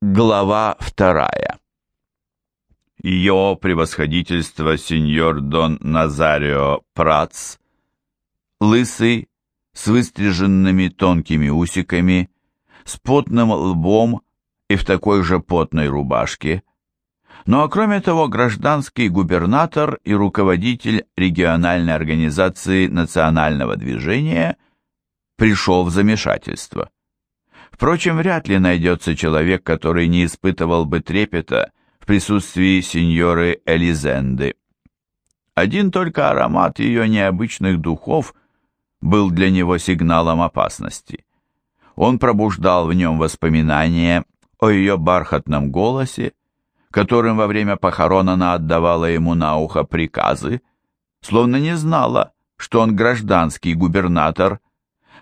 Глава вторая. Ее превосходительство сеньор Дон Назарио Прац, лысый, с выстриженными тонкими усиками, с потным лбом и в такой же потной рубашке, ну а кроме того гражданский губернатор и руководитель региональной организации национального движения пришел в замешательство. Впрочем, вряд ли найдется человек, который не испытывал бы трепета в присутствии сеньоры Элизенды. Один только аромат ее необычных духов был для него сигналом опасности. Он пробуждал в нем воспоминания о ее бархатном голосе, которым во время похорон она отдавала ему на ухо приказы, словно не знала, что он гражданский губернатор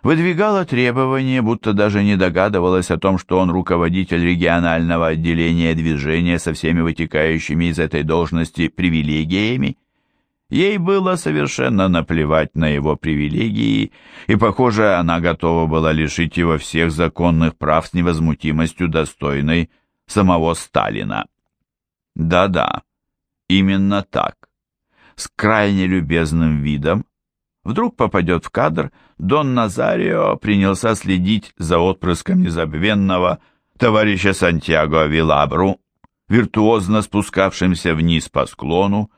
выдвигала требования, будто даже не догадывалась о том, что он руководитель регионального отделения движения со всеми вытекающими из этой должности привилегиями. Ей было совершенно наплевать на его привилегии, и, похоже, она готова была лишить его всех законных прав с невозмутимостью достойной самого Сталина. Да-да, именно так. С крайне любезным видом, Вдруг попадет в кадр, Дон Назарио принялся следить за отпрыском незабвенного товарища Сантьяго Вилабру, виртуозно спускавшимся вниз по склону,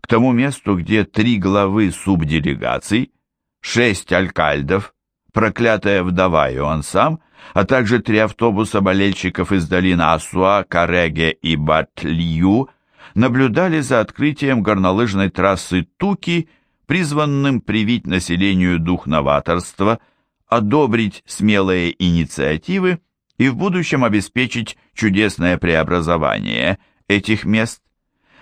к тому месту, где три главы субделегаций, шесть алькальдов, проклятая вдова и он сам, а также три автобуса болельщиков из долины Асуа, Кареге и Батлью наблюдали за открытием горнолыжной трассы Туки призванным привить населению дух новаторства, одобрить смелые инициативы и в будущем обеспечить чудесное преобразование этих мест.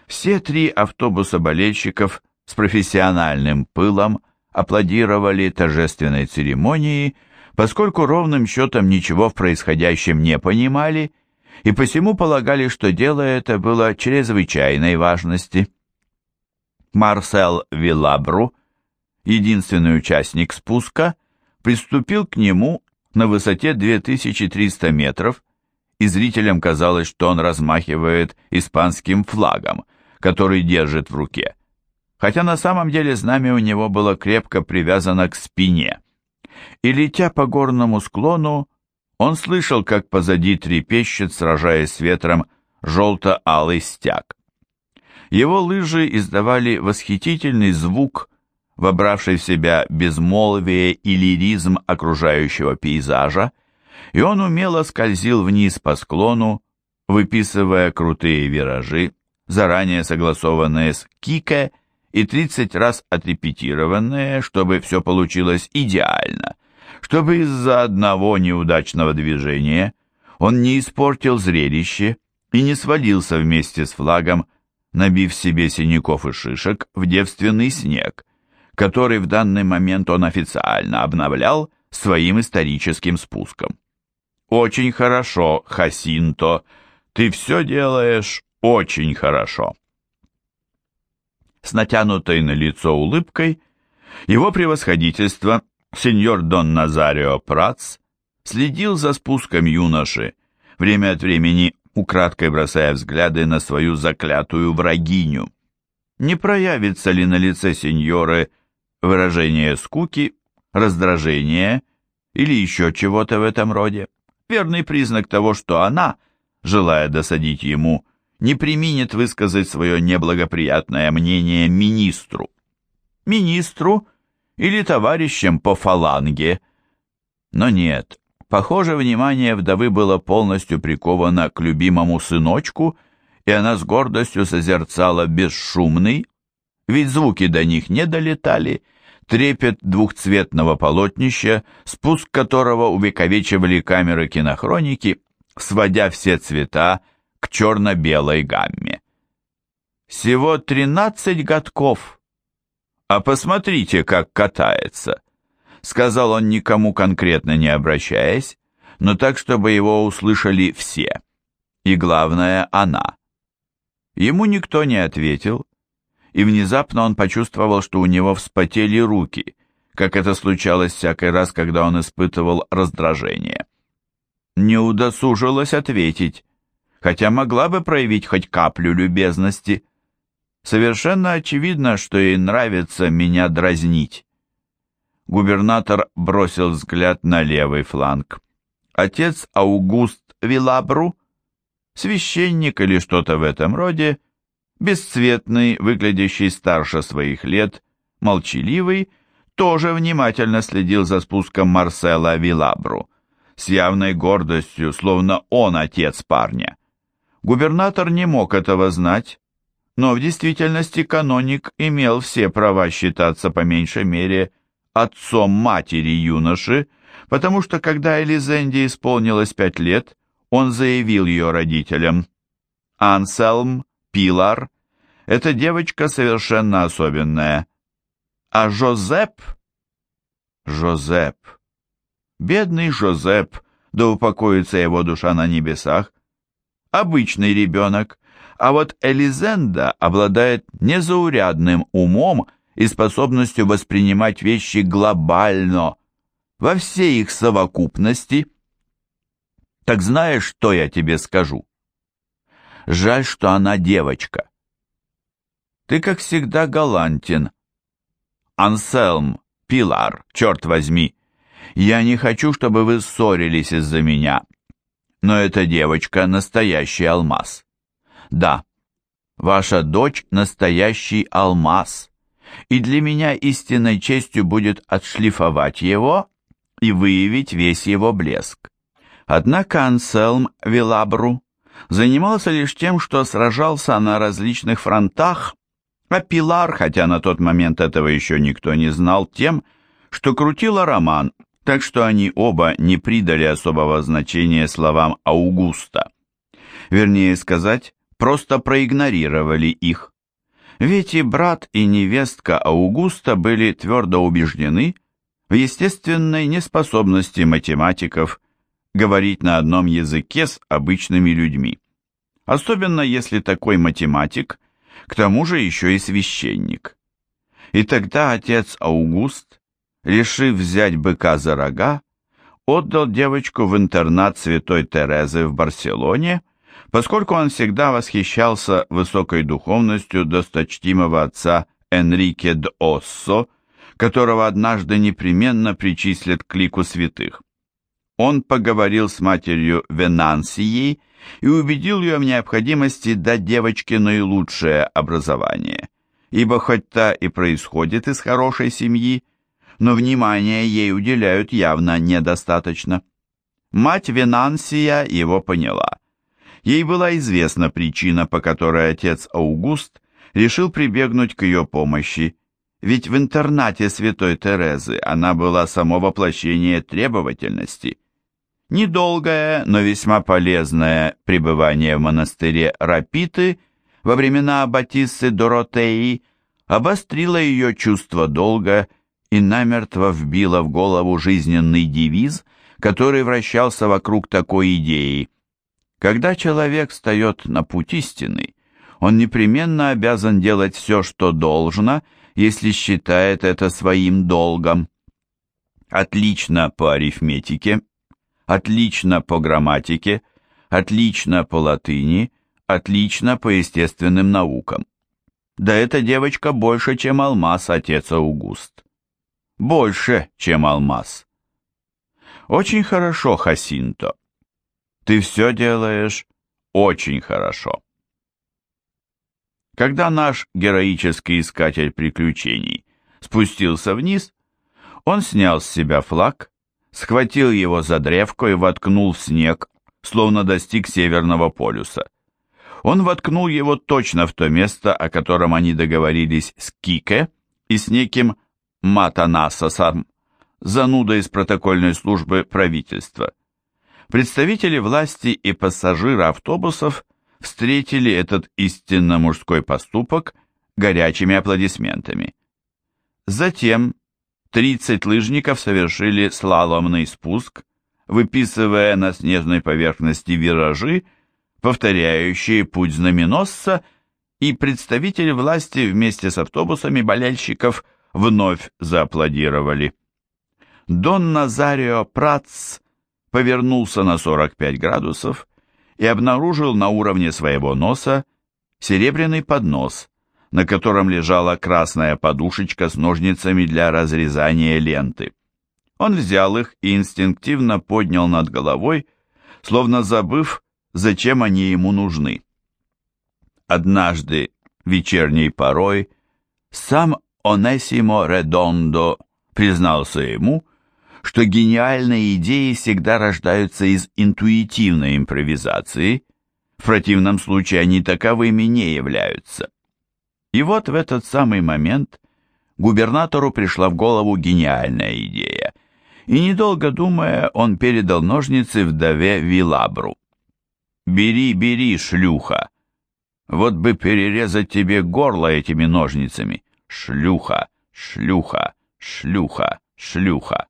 Все три автобуса болельщиков с профессиональным пылом аплодировали торжественной церемонии, поскольку ровным счетом ничего в происходящем не понимали и посему полагали, что дело это было чрезвычайной важности. Марсел Вилабру, единственный участник спуска, приступил к нему на высоте 2300 метров, и зрителям казалось, что он размахивает испанским флагом, который держит в руке, хотя на самом деле знамя у него было крепко привязано к спине. И летя по горному склону, он слышал, как позади трепещет, сражаясь с ветром, желто-алый стяг. Его лыжи издавали восхитительный звук, вобравший в себя безмолвие и лиризм окружающего пейзажа, и он умело скользил вниз по склону, выписывая крутые виражи, заранее согласованные с Кике и 30 раз отрепетированные, чтобы все получилось идеально, чтобы из-за одного неудачного движения он не испортил зрелище и не свалился вместе с флагом набив себе синяков и шишек в девственный снег, который в данный момент он официально обновлял своим историческим спуском. «Очень хорошо, Хасинто, ты все делаешь очень хорошо». С натянутой на лицо улыбкой его превосходительство, сеньор Дон Назарио Прац, следил за спуском юноши, время от времени украдкой бросая взгляды на свою заклятую врагиню. Не проявится ли на лице сеньоры выражение скуки, раздражения или еще чего-то в этом роде? Верный признак того, что она, желая досадить ему, не применит высказать свое неблагоприятное мнение министру. Министру или товарищам по фаланге. Но нет, Похоже, внимание вдовы было полностью приковано к любимому сыночку, и она с гордостью созерцала бесшумный, ведь звуки до них не долетали, трепет двухцветного полотнища, спуск которого увековечивали камеры кинохроники, сводя все цвета к черно-белой гамме. Всего тринадцать годков. А посмотрите, как катается сказал он никому конкретно не обращаясь, но так, чтобы его услышали все. И главное, она. Ему никто не ответил, и внезапно он почувствовал, что у него вспотели руки, как это случалось всякий раз, когда он испытывал раздражение. Не удосужилась ответить, хотя могла бы проявить хоть каплю любезности. Совершенно очевидно, что ей нравится меня дразнить. Губернатор бросил взгляд на левый фланг. Отец Аугуст Вилабру, священник или что-то в этом роде, бесцветный, выглядящий старше своих лет, молчаливый, тоже внимательно следил за спуском Марсела Вилабру, с явной гордостью, словно он отец парня. Губернатор не мог этого знать, но в действительности каноник имел все права считаться по меньшей мере отцом матери юноши, потому что когда Элизенде исполнилось пять лет, он заявил ее родителям, «Анселм, Пилар, эта девочка совершенно особенная, а Жозеп...» Жозеп. Бедный Жозеп, да упокоится его душа на небесах. Обычный ребенок, а вот Элизенда обладает незаурядным умом и способностью воспринимать вещи глобально, во всей их совокупности. Так знаешь, что я тебе скажу? Жаль, что она девочка. Ты, как всегда, галантен. Анселм, Пилар, черт возьми, я не хочу, чтобы вы ссорились из-за меня. Но эта девочка — настоящий алмаз. Да, ваша дочь — настоящий алмаз. И для меня истинной честью будет отшлифовать его и выявить весь его блеск. Однако Анселм Вилабру занимался лишь тем, что сражался на различных фронтах, а Пилар, хотя на тот момент этого еще никто не знал, тем, что крутила роман, так что они оба не придали особого значения словам Аугуста. Вернее сказать, просто проигнорировали их. Ведь и брат, и невестка Аугуста были твердо убеждены в естественной неспособности математиков говорить на одном языке с обычными людьми. Особенно если такой математик, к тому же еще и священник. И тогда отец Аугуст решив взять быка за рога, отдал девочку в интернат святой Терезы в Барселоне, поскольку он всегда восхищался высокой духовностью досточтимого отца Энрике де Оссо, которого однажды непременно причислят к лику святых. Он поговорил с матерью Венансией и убедил ее в необходимости дать девочке наилучшее образование, ибо хоть та и происходит из хорошей семьи, но внимания ей уделяют явно недостаточно. Мать Венансия его поняла. Ей была известна причина, по которой отец Аугуст решил прибегнуть к ее помощи, ведь в интернате святой Терезы она была само воплощение требовательности. Недолгое, но весьма полезное пребывание в монастыре Рапиты во времена Батиссы Доротеи обострило ее чувство долга и намертво вбила в голову жизненный девиз, который вращался вокруг такой идеи. Когда человек встает на путь истины, он непременно обязан делать все, что должно, если считает это своим долгом. Отлично по арифметике, отлично по грамматике, отлично по латыни, отлично по естественным наукам. Да эта девочка больше, чем алмаз, отец Аугуст больше, чем алмаз. Очень хорошо, Хасинто. Ты все делаешь очень хорошо. Когда наш героический искатель приключений спустился вниз, он снял с себя флаг, схватил его за древко и воткнул в снег, словно достиг Северного полюса. Он воткнул его точно в то место, о котором они договорились с Кике и с неким Матанасасом, зануда из протокольной службы правительства. Представители власти и пассажиры автобусов встретили этот истинно мужской поступок горячими аплодисментами. Затем 30 лыжников совершили слаломный спуск, выписывая на снежной поверхности виражи, повторяющие путь знаменосца, и представители власти вместе с автобусами болельщиков – вновь зааплодировали. Дон Назарио Прац повернулся на 45 градусов и обнаружил на уровне своего носа серебряный поднос, на котором лежала красная подушечка с ножницами для разрезания ленты. Он взял их и инстинктивно поднял над головой, словно забыв, зачем они ему нужны. Однажды, вечерней порой, сам Онесимо Редондо признался ему, что гениальные идеи всегда рождаются из интуитивной импровизации, в противном случае они таковыми не являются. И вот в этот самый момент губернатору пришла в голову гениальная идея, и, недолго думая, он передал ножницы вдове Вилабру. «Бери, бери, шлюха! Вот бы перерезать тебе горло этими ножницами! Шлюха, шлюха, шлюха, шлюха!»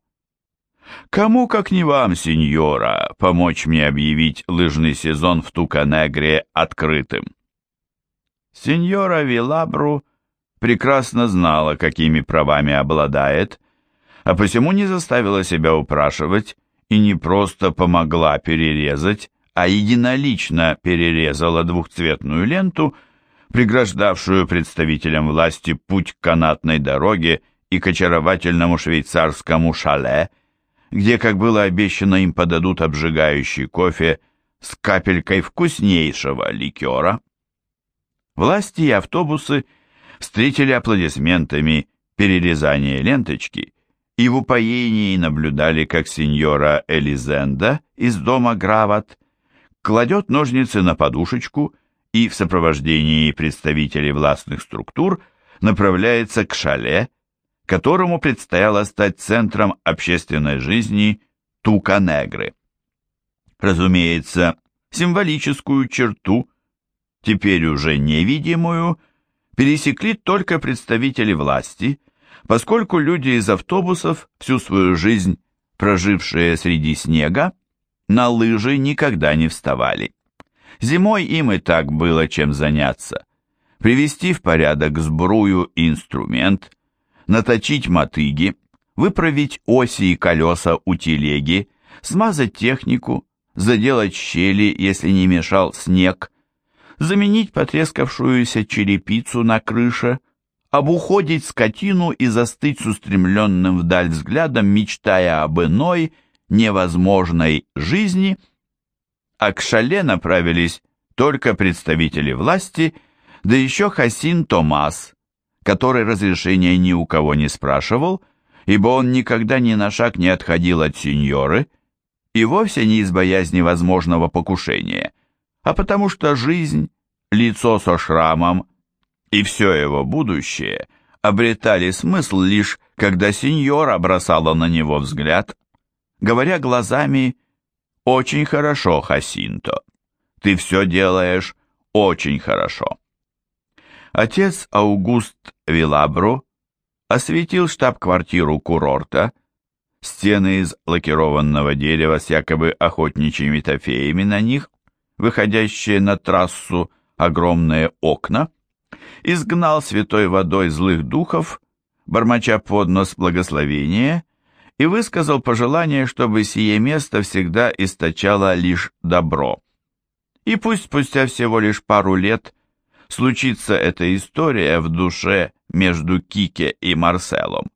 Кому, как не вам, сеньора, помочь мне объявить лыжный сезон в Туканегре открытым? Сеньора Вилабру прекрасно знала, какими правами обладает, а посему не заставила себя упрашивать и не просто помогла перерезать, а единолично перерезала двухцветную ленту, преграждавшую представителям власти путь к канатной дороге и к очаровательному швейцарскому шале, где, как было обещано, им подадут обжигающий кофе с капелькой вкуснейшего ликера. Власти и автобусы встретили аплодисментами перерезание ленточки и в упоении наблюдали, как сеньора Элизенда из дома Грават кладет ножницы на подушечку и в сопровождении представителей властных структур направляется к шале, которому предстояло стать центром общественной жизни Туканегры. Разумеется, символическую черту, теперь уже невидимую, пересекли только представители власти, поскольку люди из автобусов, всю свою жизнь прожившие среди снега, на лыжи никогда не вставали. Зимой им и так было чем заняться. Привести в порядок сбрую инструмент – наточить мотыги, выправить оси и колеса у телеги, смазать технику, заделать щели, если не мешал снег, заменить потрескавшуюся черепицу на крыше, обуходить скотину и застыть с устремленным вдаль взглядом, мечтая об иной, невозможной жизни, а к шале направились только представители власти, да еще Хасин Томас, который разрешения ни у кого не спрашивал, ибо он никогда ни на шаг не отходил от сеньоры, и вовсе не из боязни возможного покушения, а потому что жизнь, лицо со шрамом и все его будущее обретали смысл лишь, когда сеньора бросала на него взгляд, говоря глазами «Очень хорошо, Хасинто, ты все делаешь очень хорошо». Отец Аугуст Вилабру осветил штаб-квартиру курорта, стены из лакированного дерева с якобы охотничьими трофеями на них, выходящие на трассу огромные окна, изгнал святой водой злых духов, бормоча под нос благословения, и высказал пожелание, чтобы сие место всегда источало лишь добро. И пусть спустя всего лишь пару лет – случится эта история в душе между Кике и Марселом.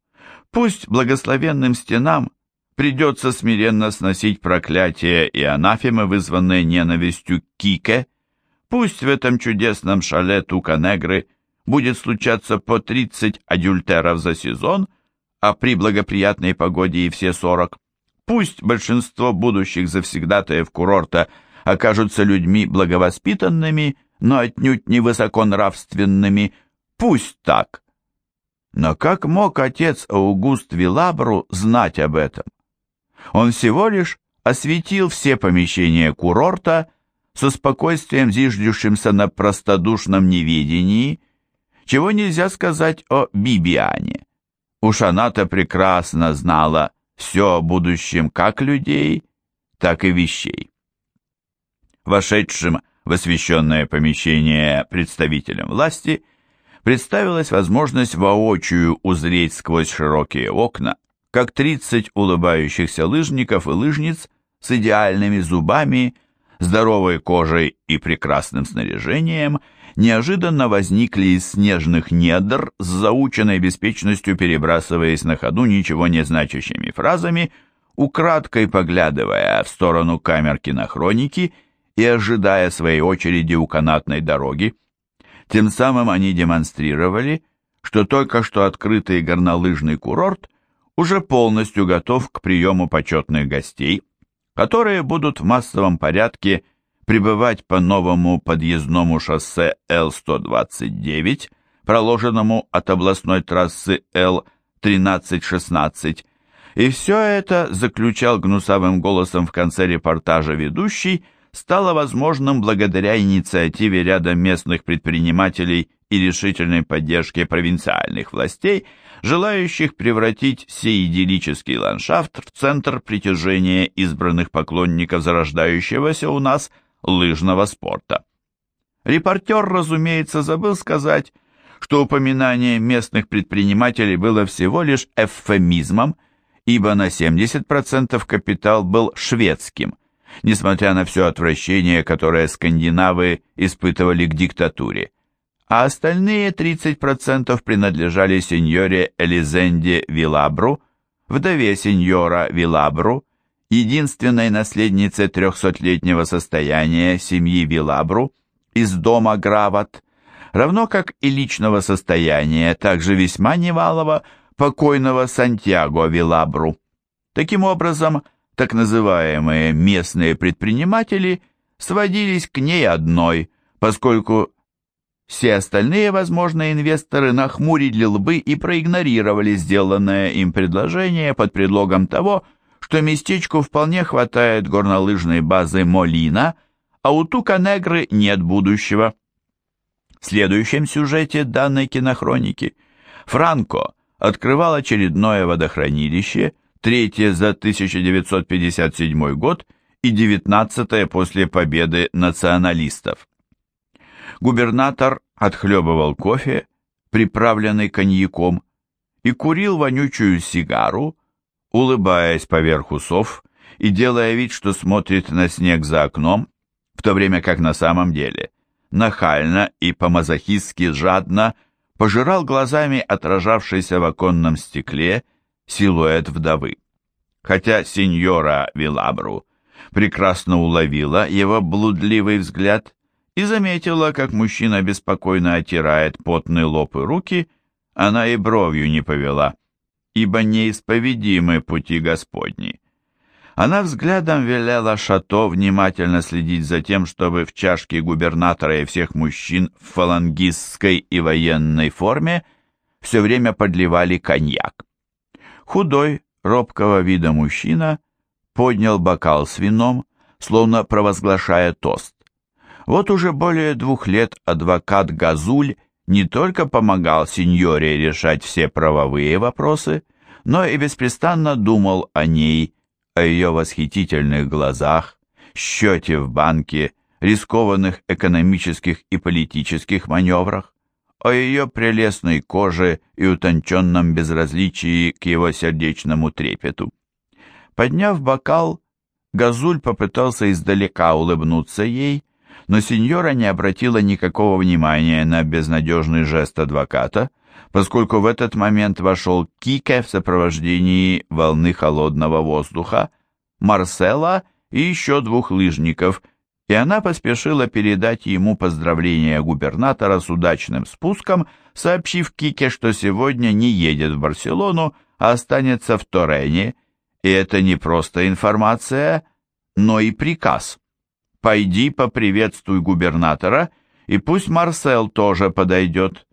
Пусть благословенным стенам придется смиренно сносить проклятия и анафемы, вызванные ненавистью Кике, пусть в этом чудесном шале Туканегры будет случаться по 30 адюльтеров за сезон, а при благоприятной погоде и все 40. Пусть большинство будущих завсегдатаев курорта окажутся людьми благовоспитанными но отнюдь не высоконравственными, пусть так. Но как мог отец Аугуст Вилабру знать об этом? Он всего лишь осветил все помещения курорта со спокойствием зиждущимся на простодушном неведении, чего нельзя сказать о Бибиане. Уж она-то прекрасно знала все о будущем как людей, так и вещей. Вошедшим в освещенное помещение представителям власти, представилась возможность воочию узреть сквозь широкие окна, как 30 улыбающихся лыжников и лыжниц с идеальными зубами здоровой кожей и прекрасным снаряжением, неожиданно возникли из снежных недр с заученной беспечностью перебрасываясь на ходу ничего не значащими фразами, украдкой поглядывая в сторону камер кинохроники и ожидая своей очереди у канатной дороги. Тем самым они демонстрировали, что только что открытый горнолыжный курорт уже полностью готов к приему почетных гостей, которые будут в массовом порядке прибывать по новому подъездному шоссе Л-129, проложенному от областной трассы Л-1316, и все это, заключал гнусавым голосом в конце репортажа ведущий, стало возможным благодаря инициативе ряда местных предпринимателей и решительной поддержке провинциальных властей, желающих превратить сей идиллический ландшафт в центр притяжения избранных поклонников зарождающегося у нас лыжного спорта. Репортер, разумеется, забыл сказать, что упоминание местных предпринимателей было всего лишь эвфемизмом, ибо на 70% капитал был шведским, несмотря на все отвращение, которое скандинавы испытывали к диктатуре. А остальные 30% принадлежали сеньоре Элизенде Вилабру, вдове сеньора Вилабру, единственной наследнице трехсотлетнего состояния семьи Вилабру из дома Грават, равно как и личного состояния, также весьма невалого, покойного Сантьяго Вилабру. Таким образом, так называемые местные предприниматели сводились к ней одной, поскольку все остальные возможные инвесторы нахмурили лбы и проигнорировали сделанное им предложение под предлогом того, что местечку вполне хватает горнолыжной базы Молина, а у Тука-Негры нет будущего. В следующем сюжете данной кинохроники Франко открывал очередное водохранилище, третье за 1957 год и девятнадцатое после победы националистов. Губернатор отхлебывал кофе, приправленный коньяком, и курил вонючую сигару, улыбаясь поверх усов и делая вид, что смотрит на снег за окном, в то время как на самом деле нахально и по-мазохистски жадно пожирал глазами отражавшийся в оконном стекле силуэт вдовы. Хотя сеньора Вилабру прекрасно уловила его блудливый взгляд и заметила, как мужчина беспокойно отирает потный лоб и руки, она и бровью не повела, ибо неисповедимы пути Господни. Она взглядом велела Шато внимательно следить за тем, чтобы в чашке губернатора и всех мужчин в фалангистской и военной форме все время подливали коньяк. Худой, робкого вида мужчина поднял бокал с вином, словно провозглашая тост. Вот уже более двух лет адвокат Газуль не только помогал сеньоре решать все правовые вопросы, но и беспрестанно думал о ней, о ее восхитительных глазах, счете в банке, рискованных экономических и политических маневрах, о ее прелестной коже и утонченном безразличии к его сердечному трепету. Подняв бокал, Газуль попытался издалека улыбнуться ей, но сеньора не обратила никакого внимания на безнадежный жест адвоката, поскольку в этот момент вошел Кике в сопровождении волны холодного воздуха, Марсела и еще двух лыжников, и она поспешила передать ему поздравления губернатора с удачным спуском, сообщив Кике, что сегодня не едет в Барселону, а останется в Торене, и это не просто информация, но и приказ. «Пойди поприветствуй губернатора, и пусть Марсел тоже подойдет».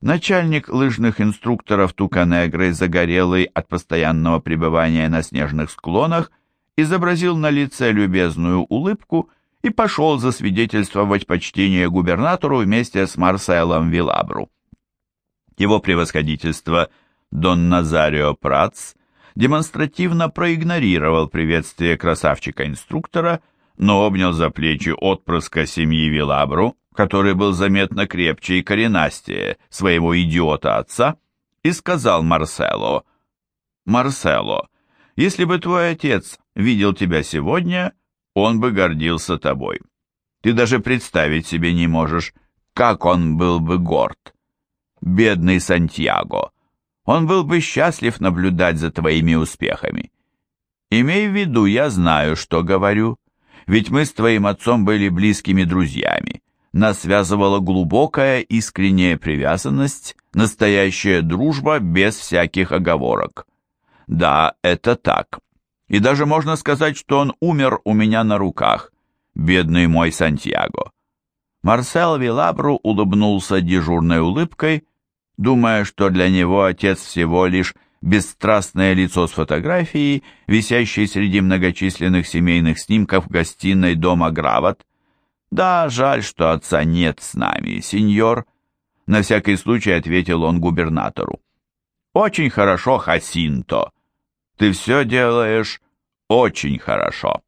Начальник лыжных инструкторов Туканегры, загорелый от постоянного пребывания на снежных склонах, изобразил на лице любезную улыбку и пошел засвидетельствовать почтение губернатору вместе с Марселом Вилабру. Его превосходительство Дон Назарио Прац демонстративно проигнорировал приветствие красавчика-инструктора, но обнял за плечи отпрыска семьи Вилабру который был заметно крепче и коренастее своего идиота-отца, и сказал Марсело, «Марсело, если бы твой отец видел тебя сегодня, он бы гордился тобой. Ты даже представить себе не можешь, как он был бы горд. Бедный Сантьяго. Он был бы счастлив наблюдать за твоими успехами. Имей в виду, я знаю, что говорю, ведь мы с твоим отцом были близкими друзьями. Нас связывала глубокая искренняя привязанность, настоящая дружба без всяких оговорок. Да, это так. И даже можно сказать, что он умер у меня на руках, бедный мой Сантьяго. Марсел Вилабру улыбнулся дежурной улыбкой, думая, что для него отец всего лишь бесстрастное лицо с фотографией, висящей среди многочисленных семейных снимков в гостиной дома Грават. «Да, жаль, что отца нет с нами, сеньор», — на всякий случай ответил он губернатору. «Очень хорошо, Хасинто. Ты все делаешь очень хорошо».